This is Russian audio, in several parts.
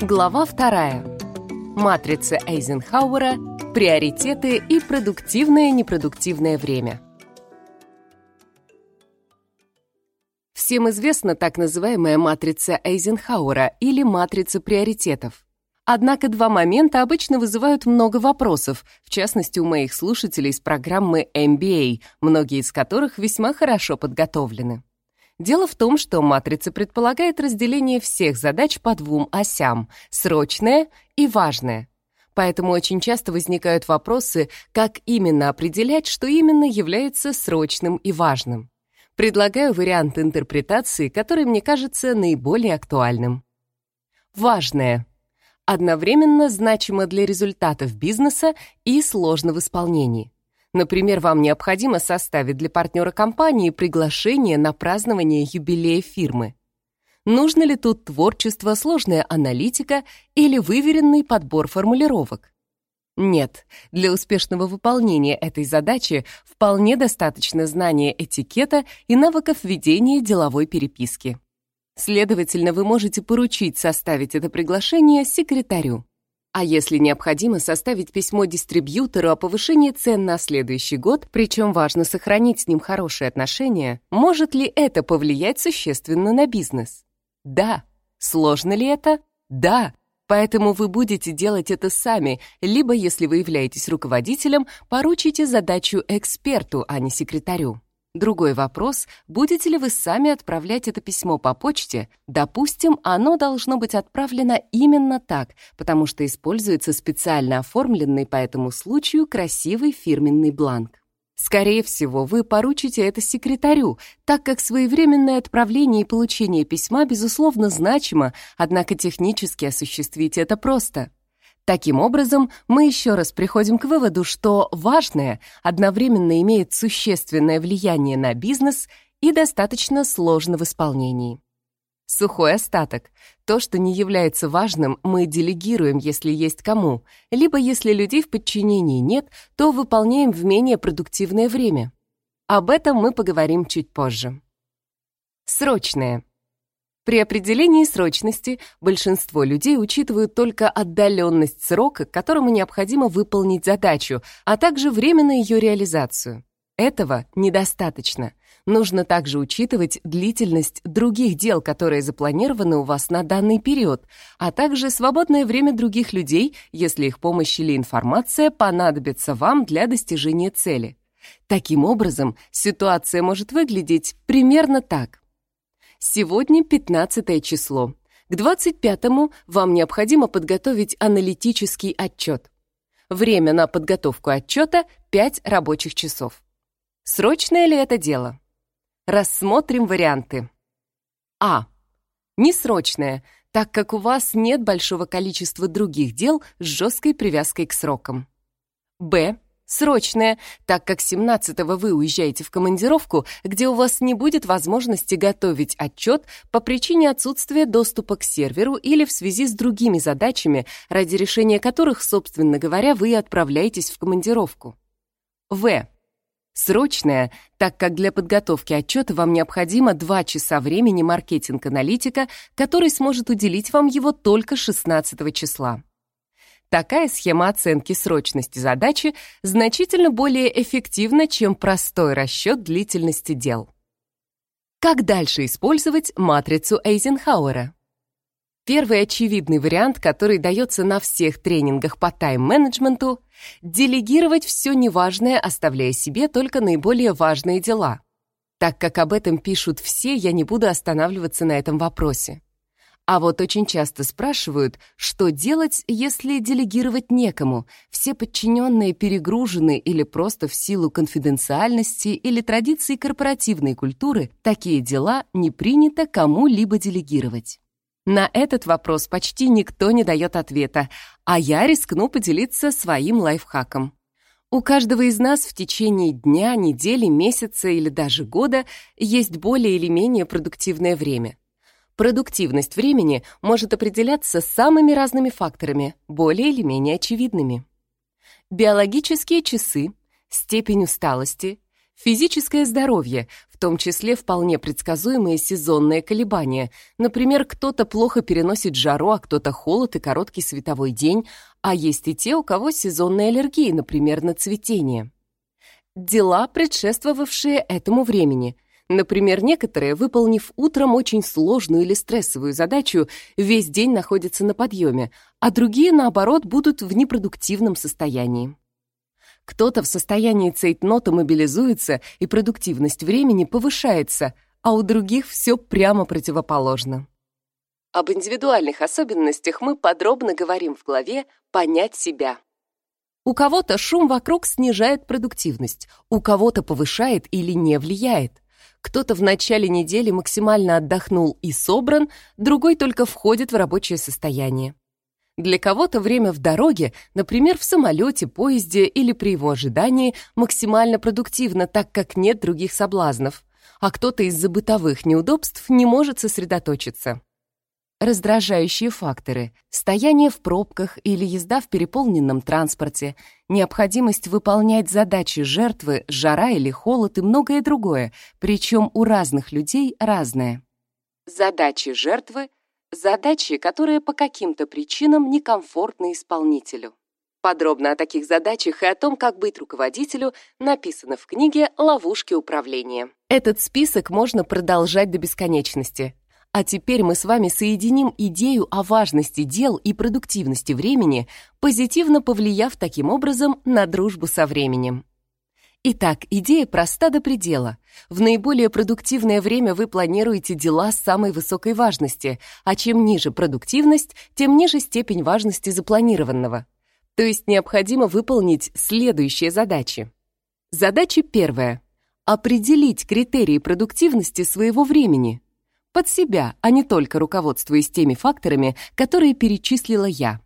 Глава вторая. Матрица Эйзенхауэра. Приоритеты и продуктивное непродуктивное время. Всем известна так называемая матрица Эйзенхауэра или матрица приоритетов. Однако два момента обычно вызывают много вопросов, в частности у моих слушателей из программы MBA, многие из которых весьма хорошо подготовлены. Дело в том, что матрица предполагает разделение всех задач по двум осям — срочное и важное. Поэтому очень часто возникают вопросы, как именно определять, что именно является срочным и важным. Предлагаю вариант интерпретации, который мне кажется наиболее актуальным. Важное одновременно значимо для результатов бизнеса и сложно в исполнении. Например, вам необходимо составить для партнера компании приглашение на празднование юбилея фирмы. Нужно ли тут творчество, сложная аналитика или выверенный подбор формулировок? Нет, для успешного выполнения этой задачи вполне достаточно знания этикета и навыков ведения деловой переписки. Следовательно, вы можете поручить составить это приглашение секретарю. А если необходимо составить письмо дистрибьютору о повышении цен на следующий год, причем важно сохранить с ним хорошие отношения, может ли это повлиять существенно на бизнес? Да. Сложно ли это? Да. Поэтому вы будете делать это сами, либо, если вы являетесь руководителем, поручите задачу эксперту, а не секретарю. Другой вопрос, будете ли вы сами отправлять это письмо по почте? Допустим, оно должно быть отправлено именно так, потому что используется специально оформленный по этому случаю красивый фирменный бланк. Скорее всего, вы поручите это секретарю, так как своевременное отправление и получение письма, безусловно, значимо, однако технически осуществить это просто. Таким образом, мы еще раз приходим к выводу, что важное одновременно имеет существенное влияние на бизнес и достаточно сложно в исполнении. Сухой остаток. То, что не является важным, мы делегируем, если есть кому, либо если людей в подчинении нет, то выполняем в менее продуктивное время. Об этом мы поговорим чуть позже. Срочное. При определении срочности большинство людей учитывают только отдаленность срока, которому необходимо выполнить задачу, а также время на ее реализацию. Этого недостаточно. Нужно также учитывать длительность других дел, которые запланированы у вас на данный период, а также свободное время других людей, если их помощь или информация понадобится вам для достижения цели. Таким образом, ситуация может выглядеть примерно так. Сегодня 15 число. К 25-му вам необходимо подготовить аналитический отчет. Время на подготовку отчета — 5 рабочих часов. Срочное ли это дело? Рассмотрим варианты. А. Несрочное, так как у вас нет большого количества других дел с жесткой привязкой к срокам. Б Срочное, так как 17-го вы уезжаете в командировку, где у вас не будет возможности готовить отчет по причине отсутствия доступа к серверу или в связи с другими задачами, ради решения которых, собственно говоря, вы отправляетесь в командировку. В. Срочное, так как для подготовки отчета вам необходимо 2 часа времени маркетинг-аналитика, который сможет уделить вам его только 16 числа. Такая схема оценки срочности задачи значительно более эффективна, чем простой расчет длительности дел. Как дальше использовать матрицу Эйзенхауэра? Первый очевидный вариант, который дается на всех тренингах по тайм-менеджменту — делегировать все неважное, оставляя себе только наиболее важные дела. Так как об этом пишут все, я не буду останавливаться на этом вопросе. А вот очень часто спрашивают, что делать, если делегировать некому, все подчиненные перегружены или просто в силу конфиденциальности или традиций корпоративной культуры такие дела не принято кому-либо делегировать. На этот вопрос почти никто не дает ответа, а я рискну поделиться своим лайфхаком. У каждого из нас в течение дня, недели, месяца или даже года есть более или менее продуктивное время. Продуктивность времени может определяться самыми разными факторами, более или менее очевидными. Биологические часы, степень усталости, Физическое здоровье, в том числе вполне предсказуемые сезонные колебания. Например, кто-то плохо переносит жару, а кто-то холод и короткий световой день, а есть и те, у кого сезонные аллергии, например, на цветение. Дела, предшествовавшие этому времени. Например, некоторые, выполнив утром очень сложную или стрессовую задачу, весь день находятся на подъеме, а другие, наоборот, будут в непродуктивном состоянии. Кто-то в состоянии цейтнота мобилизуется, и продуктивность времени повышается, а у других все прямо противоположно. Об индивидуальных особенностях мы подробно говорим в главе «Понять себя». У кого-то шум вокруг снижает продуктивность, у кого-то повышает или не влияет. Кто-то в начале недели максимально отдохнул и собран, другой только входит в рабочее состояние. Для кого-то время в дороге, например, в самолете, поезде или при его ожидании, максимально продуктивно, так как нет других соблазнов, а кто-то из-за бытовых неудобств не может сосредоточиться. Раздражающие факторы – стояние в пробках или езда в переполненном транспорте, необходимость выполнять задачи жертвы, жара или холод и многое другое, причем у разных людей разное. Задачи жертвы Задачи, которые по каким-то причинам некомфортны исполнителю. Подробно о таких задачах и о том, как быть руководителю, написано в книге «Ловушки управления». Этот список можно продолжать до бесконечности. А теперь мы с вами соединим идею о важности дел и продуктивности времени, позитивно повлияв таким образом на дружбу со временем. Итак, идея проста до предела. В наиболее продуктивное время вы планируете дела с самой высокой важности, а чем ниже продуктивность, тем ниже степень важности запланированного. То есть необходимо выполнить следующие задачи. Задача первая. Определить критерии продуктивности своего времени. Под себя, а не только руководствуясь теми факторами, которые перечислила я.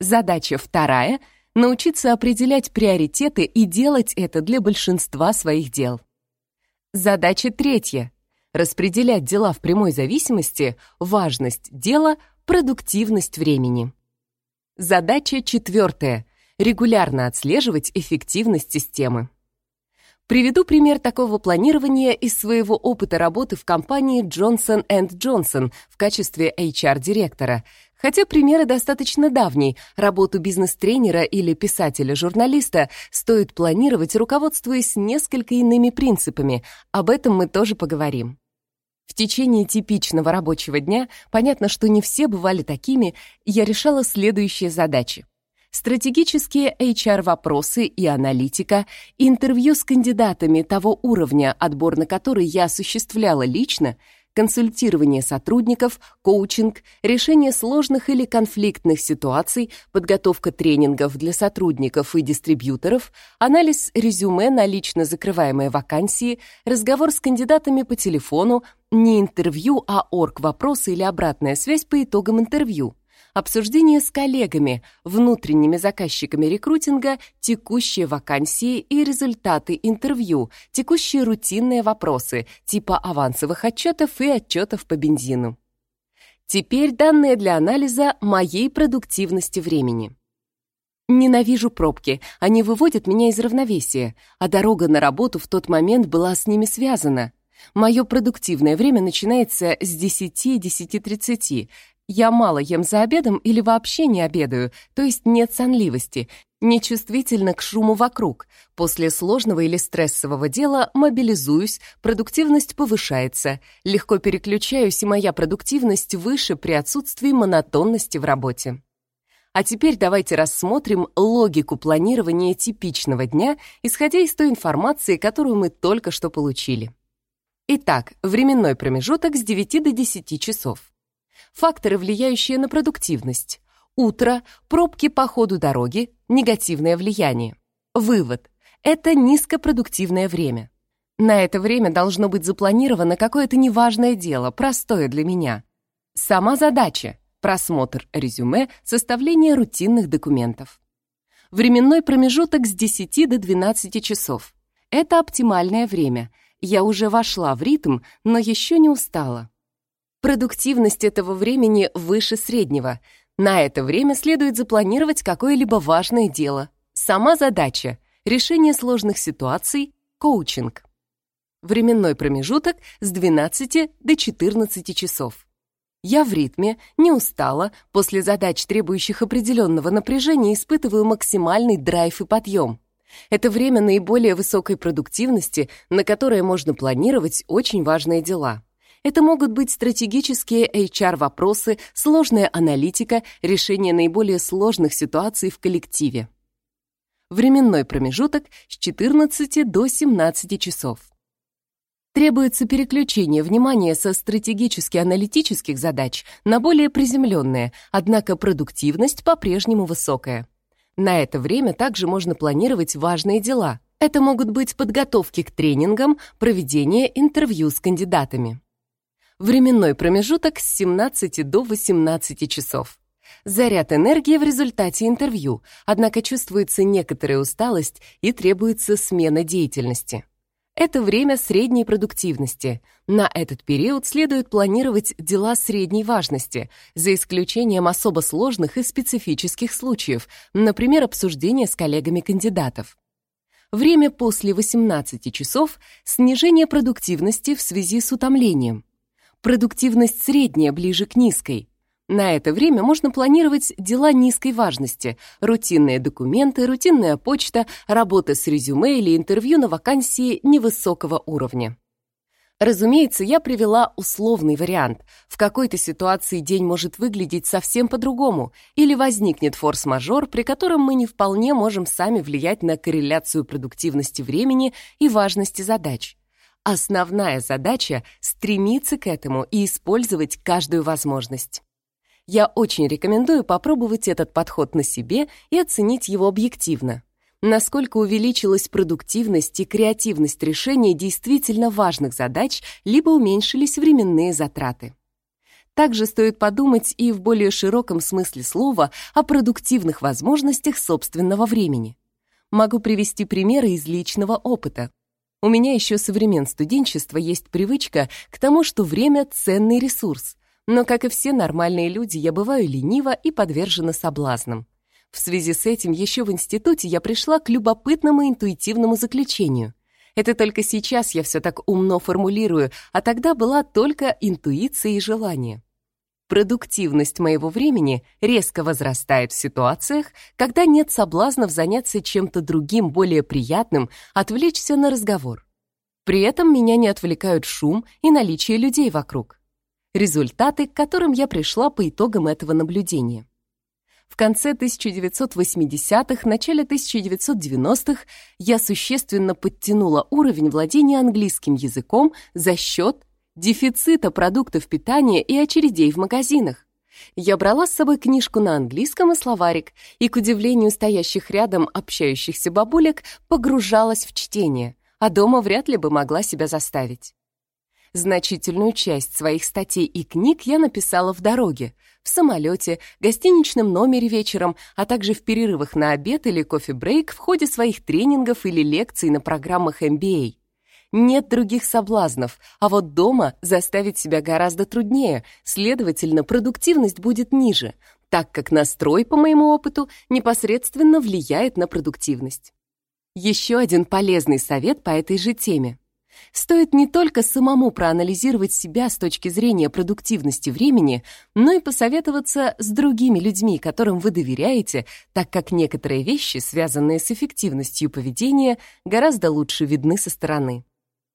Задача вторая — научиться определять приоритеты и делать это для большинства своих дел. Задача третья — распределять дела в прямой зависимости, важность дела, продуктивность времени. Задача четвертая — регулярно отслеживать эффективность системы. Приведу пример такого планирования из своего опыта работы в компании Johnson Johnson в качестве HR-директора, Хотя примеры достаточно давние, работу бизнес-тренера или писателя-журналиста стоит планировать, руководствуясь несколько иными принципами. Об этом мы тоже поговорим. В течение типичного рабочего дня, понятно, что не все бывали такими, я решала следующие задачи. Стратегические HR-вопросы и аналитика, интервью с кандидатами того уровня, отбор на который я осуществляла лично, консультирование сотрудников, коучинг, решение сложных или конфликтных ситуаций, подготовка тренингов для сотрудников и дистрибьюторов, анализ резюме на лично закрываемые вакансии, разговор с кандидатами по телефону, не интервью, а орг-вопросы или обратная связь по итогам интервью обсуждение с коллегами, внутренними заказчиками рекрутинга, текущие вакансии и результаты интервью, текущие рутинные вопросы типа авансовых отчетов и отчетов по бензину. Теперь данные для анализа моей продуктивности времени. Ненавижу пробки, они выводят меня из равновесия, а дорога на работу в тот момент была с ними связана. Мое продуктивное время начинается с 10-10.30. Я мало ем за обедом или вообще не обедаю, то есть нет сонливости, нечувствительна к шуму вокруг. После сложного или стрессового дела мобилизуюсь, продуктивность повышается, легко переключаюсь, и моя продуктивность выше при отсутствии монотонности в работе. А теперь давайте рассмотрим логику планирования типичного дня, исходя из той информации, которую мы только что получили. Итак, временной промежуток с 9 до 10 часов. Факторы, влияющие на продуктивность. Утро, пробки по ходу дороги, негативное влияние. Вывод. Это низкопродуктивное время. На это время должно быть запланировано какое-то неважное дело, простое для меня. Сама задача — просмотр резюме, составление рутинных документов. Временной промежуток с 10 до 12 часов. Это оптимальное время. Я уже вошла в ритм, но еще не устала. Продуктивность этого времени выше среднего. На это время следует запланировать какое-либо важное дело. Сама задача — решение сложных ситуаций, коучинг. Временной промежуток с 12 до 14 часов. Я в ритме, не устала, после задач, требующих определенного напряжения, испытываю максимальный драйв и подъем. Это время наиболее высокой продуктивности, на которое можно планировать очень важные дела. Это могут быть стратегические HR-вопросы, сложная аналитика, решение наиболее сложных ситуаций в коллективе. Временной промежуток с 14 до 17 часов. Требуется переключение внимания со стратегически-аналитических задач на более приземленные, однако продуктивность по-прежнему высокая. На это время также можно планировать важные дела. Это могут быть подготовки к тренингам, проведение интервью с кандидатами. Временной промежуток с 17 до 18 часов. Заряд энергии в результате интервью, однако чувствуется некоторая усталость и требуется смена деятельности. Это время средней продуктивности. На этот период следует планировать дела средней важности, за исключением особо сложных и специфических случаев, например, обсуждение с коллегами кандидатов. Время после 18 часов — снижение продуктивности в связи с утомлением. Продуктивность средняя ближе к низкой — на это время можно планировать дела низкой важности, рутинные документы, рутинная почта, работа с резюме или интервью на вакансии невысокого уровня. Разумеется, я привела условный вариант. В какой-то ситуации день может выглядеть совсем по-другому, или возникнет форс-мажор, при котором мы не вполне можем сами влиять на корреляцию продуктивности времени и важности задач. Основная задача — стремиться к этому и использовать каждую возможность. Я очень рекомендую попробовать этот подход на себе и оценить его объективно. Насколько увеличилась продуктивность и креативность решения действительно важных задач, либо уменьшились временные затраты. Также стоит подумать и в более широком смысле слова о продуктивных возможностях собственного времени. Могу привести примеры из личного опыта. У меня еще со времен студенчества есть привычка к тому, что время — ценный ресурс, но, как и все нормальные люди, я бываю ленива и подвержена соблазнам. В связи с этим еще в институте я пришла к любопытному интуитивному заключению. Это только сейчас я все так умно формулирую, а тогда была только интуиция и желание. Продуктивность моего времени резко возрастает в ситуациях, когда нет соблазнов заняться чем-то другим, более приятным, отвлечься на разговор. При этом меня не отвлекают шум и наличие людей вокруг результаты, к которым я пришла по итогам этого наблюдения. В конце 1980-х, начале 1990-х я существенно подтянула уровень владения английским языком за счет дефицита продуктов питания и очередей в магазинах. Я брала с собой книжку на английском и словарик, и, к удивлению стоящих рядом общающихся бабулек, погружалась в чтение, а дома вряд ли бы могла себя заставить. Значительную часть своих статей и книг я написала в дороге, в самолете, гостиничном номере вечером, а также в перерывах на обед или кофе-брейк в ходе своих тренингов или лекций на программах MBA. Нет других соблазнов, а вот дома заставить себя гораздо труднее, следовательно, продуктивность будет ниже, так как настрой, по моему опыту, непосредственно влияет на продуктивность. Еще один полезный совет по этой же теме. Стоит не только самому проанализировать себя с точки зрения продуктивности времени, но и посоветоваться с другими людьми, которым вы доверяете, так как некоторые вещи, связанные с эффективностью поведения, гораздо лучше видны со стороны.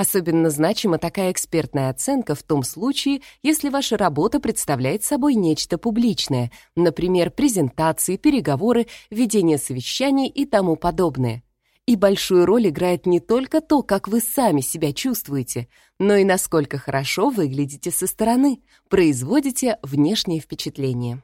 Особенно значима такая экспертная оценка в том случае, если ваша работа представляет собой нечто публичное, например, презентации, переговоры, ведение совещаний и тому подобное. И большую роль играет не только то, как вы сами себя чувствуете, но и насколько хорошо выглядите со стороны, производите внешнее впечатление.